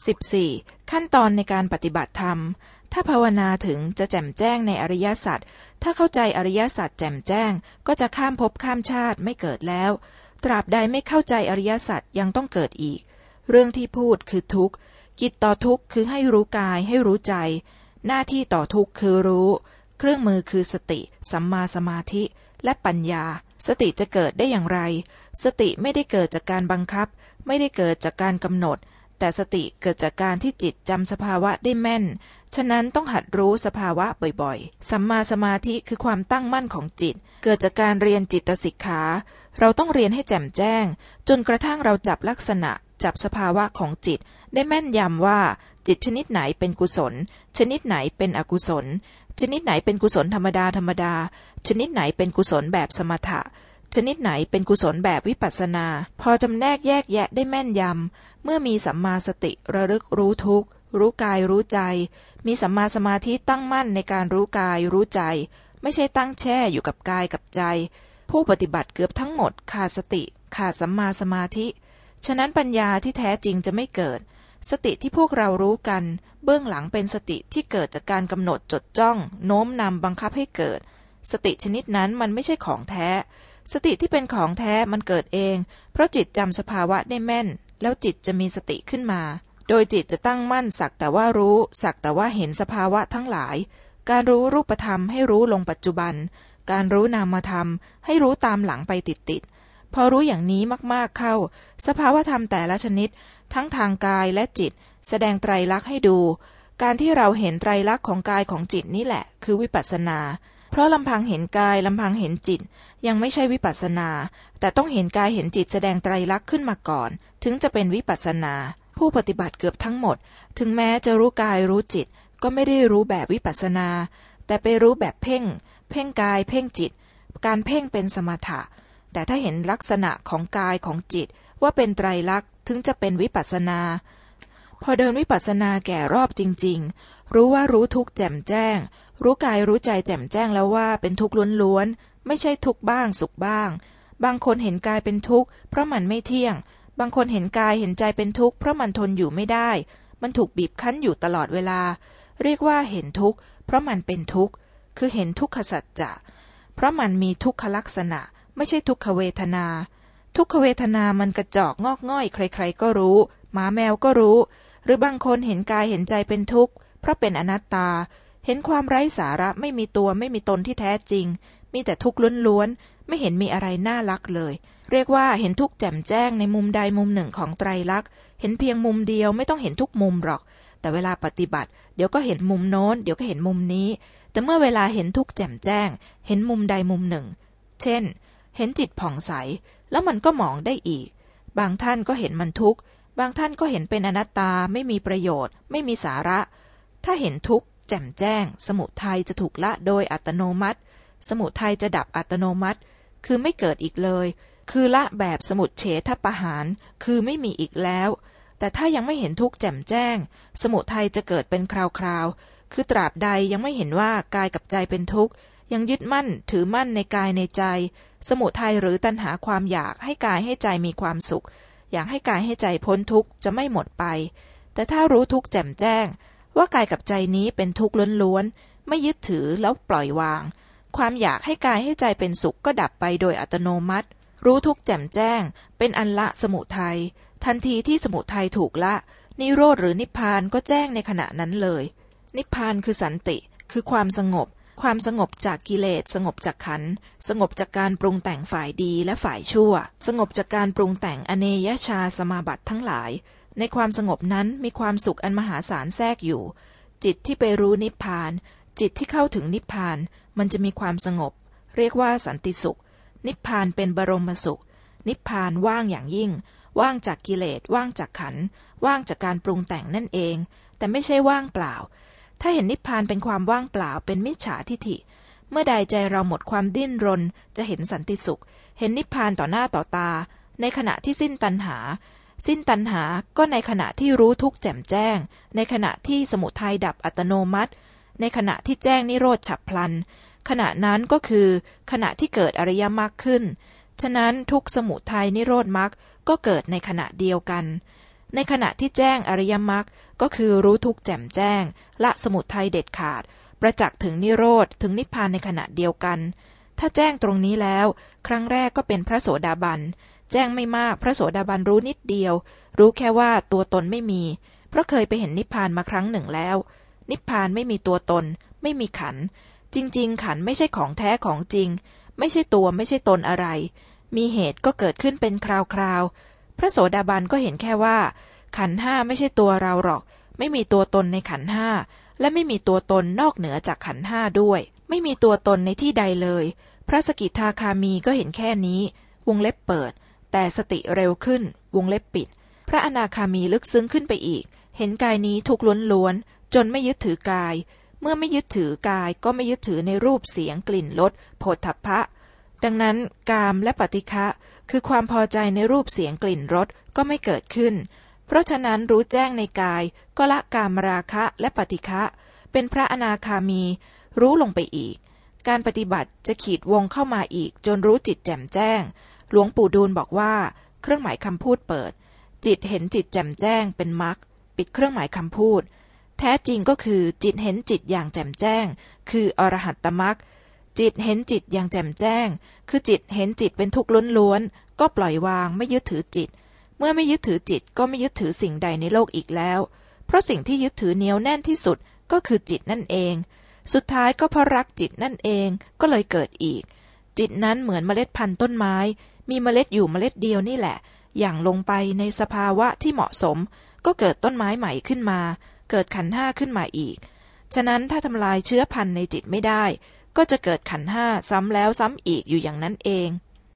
14. ขั้นตอนในการปฏิบัติธรรม ถ้าภาวนาถึงจะแจ่มแจ้งในอริยสัจ ถ้าเข้าใจอริยสัจแจ่มแจ้ง ก็จะข้ามภพข้ามชาติไม่เกิดแล้ว ตราบใดไม่เข้าใจอริยสัจยังต้องเกิดอีก เรื่องที่พูดคือทุกข์ กิจต่อทุกข์คือให้รู้กายให้รู้ใจ หน้าที่ต่อทุกข์คือรู้ เครื่องมือคือสติ สัมมาสมาธิ และปัญญา สติจะเกิดได้อย่างไร สติไม่ได้เกิดจากการบังคับ ไม่ได้เกิดจากการกำหนด แต่สติเกิดจากการที่จิตจำสภาวะได้แม่น ฉะนั้นต้องหัดรู้สภาวะบ่อยๆ สัมมาสมาธิคือความตั้งมั่นของจิต เกิดจากการเรียนจิตสิกขา เราต้องเรียนให้แจ่มแจ้ง จนกระทั่งเราจับลักษณะ จับสภาวะของจิต ได้แม่นยำว่า จิตชนิดไหนเป็นกุศล ชนิดไหนเป็นอกุศล ชนิดไหนเป็นกุศลธรรมดาธรรมดา ชนิดไหนเป็นกุศลแบบสมถะ ชนิดไหนเป็นกุศลแบบวิปัสนา พอจำแนกแยกแยะได้แม่นยำ เมื่อมีสัมมาสติระลึกรู้ทุกข์ รู้กายรู้ใจ มีสัมมาสมาธิตั้งมั่นในการรู้กายรู้ใจ ไม่ใช่ตั้งแช่อยู่กับกายกับใจ ผู้ปฏิบัติเกือบทั้งหมดขาดสติ ขาดสัมมาสมาธิ ฉะนั้นปัญญาที่แท้จริงจะไม่เกิด สติที่พวกเรารู้กัน เบื้องหลังเป็นสติที่เกิดจากการกำหนดจดจ้อง โน้มนำบังคับให้เกิด สติชนิดนั้นมันไม่ใช่ของแท้ สติที่เป็นของแท้มันเกิดเอง เพราะจิตจำสภาวะได้แม่น แล้วจิตจะมีสติขึ้นมา โดยจิตจะตั้งมั่นสักแต่ว่ารู้ สักแต่ว่าเห็นสภาวะทั้งหลาย การรู้รูปธรรมให้รู้ลงปัจจุบัน การรู้นามธรรม ให้รู้ตามหลังไปติดๆพอรู้อย่างนี้มากๆเข้า สภาวะธรรมแต่ละชนิด ทั้งทางกายและจิต แสดงไตรลักษณ์ให้ดู การที่เราเห็นไตรลักษณ์ของกายของจิตนี่แหละ คือวิปัสสนา เพราะลำพังเห็นกายลำพังเห็นจิต ยังไม่ใช่วิปัสสนา แต่ต้องเห็นกายเห็นจิตแสดงไตรลักษณ์ขึ้นมาก่อน ถึงจะเป็นวิปัสสนา ผู้ปฏิบัติเกือบทั้งหมด ถึงแม้จะรู้กายรู้จิต ก็ไม่ได้รู้แบบวิปัสสนา แต่ไปรู้แบบเพ่ง เพ่งกายเพ่งจิต การเพ่งเป็นสมถะ แต่ถ้าเห็นลักษณะของกายของจิต ว่าเป็นไตรลักษณ์ถึงจะเป็นวิปัสสนา พอเดินวิปัสสนาแก่รอบจริง ๆ รู้ว่ารู้ทุกแจ่มแจ้ง รู้กายรู้ใจแจ่มแจ้งแล้วว่าเป็นทุกข์ล้วนๆ ไม่ใช่ทุกข์บ้างสุขบ้าง บางคนเห็นกายเป็นทุกข์เพราะมันไม่เที่ยง บางคนเห็นกายเห็นใจเป็นทุกข์เพราะมันทนอยู่ไม่ได้ มันถูกบีบคั้นอยู่ตลอดเวลา เรียกว่าเห็นทุกข์เพราะมันเป็นทุกข์ คือเห็นทุกขสัจจะ เพราะมันมีทุกขลักษณะ ไม่ใช่ทุกขเวทนา ทุกขเวทนามันกระจอกงอกง่อยใคร ๆ ก็รู้ หมาแมวก็รู้ หรือบางคนเห็นกายเห็นใจเป็นทุกข์เพราะเป็นอนัตตา เห็นความไร้สาระไม่มีตัวไม่มีตนที่แท้จริง มีแต่ทุกข์ล้วนๆ ไม่เห็นมีอะไรน่ารักเลย เรียกว่าเห็นทุกข์แจ่มแจ้งในมุมใดมุมหนึ่งของไตรลักษณ์ เห็นเพียงมุมเดียวไม่ต้องเห็นทุกมุมหรอก แต่เวลาปฏิบัติ เดี๋ยวก็เห็นมุมโน้น เดี๋ยวก็เห็นมุมนี้ แต่เมื่อเวลาเห็นทุกข์แจ่มแจ้ง เห็นมุมใดมุมหนึ่ง เช่น เห็นจิตผ่องใส แล้วมันก็มองได้อีก บางท่านก็เห็นมันทุกข์ บางท่านก็เห็นเป็นอนัตตา ไม่มีประโยชน์ ไม่มีสาระ ถ้าเห็นทุกข์ จ่มแจ้ง สมุทัยจะถูกละโดยอัตโนมัติ สมุทัยจะดับอัตโนมัติ คือไม่เกิดอีกเลย คือละแบบสมุดเฉทประหาร คือไม่มีอีกแล้ว แต่ถ้ายังไม่เห็นทุกข์แจ่มแจ้ง สมุทัยจะเกิดเป็นคราวๆ คือตราบใดยังไม่เห็นว่ากายกับใจเป็นทุกข์ยังยึดมั่นถือมั่นในกายในใจ สมุทัยหรือตัณหาความอยากให้กายให้ใจมีความสุข อยากให้กายให้ใจพ้นทุกข์จะไม่หมดไป แต่ถ้ารู้ทุกข์แจ่มแจ้ง ว่ากายกับใจนี้เป็นทุกข์ล้วนๆ ไม่ยึดถือแล้วปล่อยวาง ความอยากให้กายให้ใจเป็นสุขก็ดับไปโดยอัตโนมัติ รู้ทุกข์แจ่มแจ้ง เป็นอันละสมุทัยทันทีที่สมุทัยถูกละ นิโรธหรือนิพพานก็แจ้งในขณะนั้นเลย นิพพานคือสันติ คือความสงบ ความสงบจากกิเลส สงบจากขัน สงบจากการปรุงแต่งฝ่ายดีและฝ่ายชั่ว สงบจากการปรุงแต่งอเนยชาสมาบัติทั้งหลาย ในความสงบนั้นมีความสุขอันมหาศาลแทรกอยู่ จิตที่ไปรู้นิพพาน จิตที่เข้าถึงนิพพาน มันจะมีความสงบ เรียกว่าสันติสุข นิพพานเป็นบรมสุข นิพพานว่างอย่างยิ่ง ว่างจากกิเลส ว่างจากขัน ว่างจากการปรุงแต่งนั่นเอง แต่ไม่ใช่ว่างเปล่า ถ้าเห็นนิพพานเป็นความว่างเปล่า เป็นมิจฉาทิฐิ เมื่อใดใจเราหมดความดิ้นรน จะเห็นสันติสุข เห็นนิพพานต่อหน้าต่อตา ในขณะที่สิ้นตัณหา สิ้นตัณหาก็ในขณะที่รู้ทุกข์แจ่มแจ้ง ในขณะที่สมุทัยดับอัตโนมัติ ในขณะที่แจ้งนิโรธฉับพลัน ขณะนั้นก็คือ ขณะที่เกิดอริยมรรคขึ้น ฉะนั้นทุกสมุทัยนิโรธมรรคก็เกิดในขณะเดียวกัน ในขณะที่แจ้งอริยมรรคก็คือรู้ทุกแจ่มแจ้ง ละสมุทัยเด็ดขาด ประจักษ์ถึงนิโรธถึงนิพพานในขณะเดียวกัน ถ้าแจ้งตรงนี้แล้ว ครั้งแรกก็เป็นพระโสดาบัน แจ้งไม่มากพระโสดาบันรู้นิดเดียว รู้แค่ว่าตัวตนไม่มี เพราะเคยไปเห็นนิพพานมาครั้งหนึ่งแล้ว นิพพานไม่มีตัวตน ไม่มีขัน จริง ๆ ขันไม่ใช่ของแท้ของจริง ไม่ใช่ตัวไม่ใช่ตนอะไร มีเหตุก็เกิดขึ้นเป็นคราวๆพระโสดาบันก็เห็นแค่ว่า ขันห้าไม่ใช่ตัวเราหรอก ไม่มีตัวตนในขันห้าและไม่มีตัวตนนอกเหนือจากขันห้าด้วย ไม่มีตัวตนในที่ใดเลย พระสกิทาคามีก็เห็นแค่นี้ วงเล็บเปิด แต่สติเร็วขึ้น วงเล็บปิด พระอนาคามีลึกซึ้งขึ้นไปอีก เห็นกายนี้ทุกล้วน จนไม่ยึดถือกาย เมื่อไม่ยึดถือกายก็ไม่ยึดถือในรูปเสียงกลิ่นรสโผฏฐัพพะ ดังนั้นกามและปฏิฆะคือความพอใจในรูปเสียงกลิ่นรสก็ไม่เกิดขึ้น เพราะฉะนั้นรู้แจ้งในกาย ก็ละกามราคะและปฏิฆะเป็นพระอนาคามี รู้ลงไปอีกการปฏิบัติจะขีดวงเข้ามาอีกจนรู้จิตแจ่มแจ้ง หลวงปู่ดูลบอกว่า เครื่องหมายคำพูดเปิด จิตเห็นจิตแจ่มแจ้งเป็นมรรคปิดเครื่องหมายคำพูด แท้จริงก็คือจิตเห็นจิตอย่างแจ่มแจ้ง คืออรหัตตมรรคจิตเห็นจิตอย่างแจ่มแจ้ง คือจิตเห็นจิตเป็นทุกข์ล้วนๆก็ปล่อยวางไม่ยึดถือจิต เมื่อไม่ยึดถือจิตก็ไม่ยึดถือสิ่งใดในโลกอีกแล้ว เพราะสิ่งที่ยึดถือเหนียวแน่นที่สุดก็คือจิตนั่นเอง สุดท้ายก็เพราะรักจิตนั่นเองก็เลยเกิดอีก จิตนั้นเหมือนเมล็ดพันธุ์ต้นไม้ มีเมล็ดอยู่เมล็ดเดียวนี่แหละ อย่างลงไปในสภาวะที่เหมาะสม ก็เกิดต้นไม้ใหม่ขึ้นมา เกิดขันห้าขึ้นมาอีก ฉะนั้นถ้าทำลายเชื้อพันธุ์ในจิตไม่ได้ ก็จะเกิดขันห้าซ้ำแล้วซ้ำอีกอยู่อย่างนั้นเอง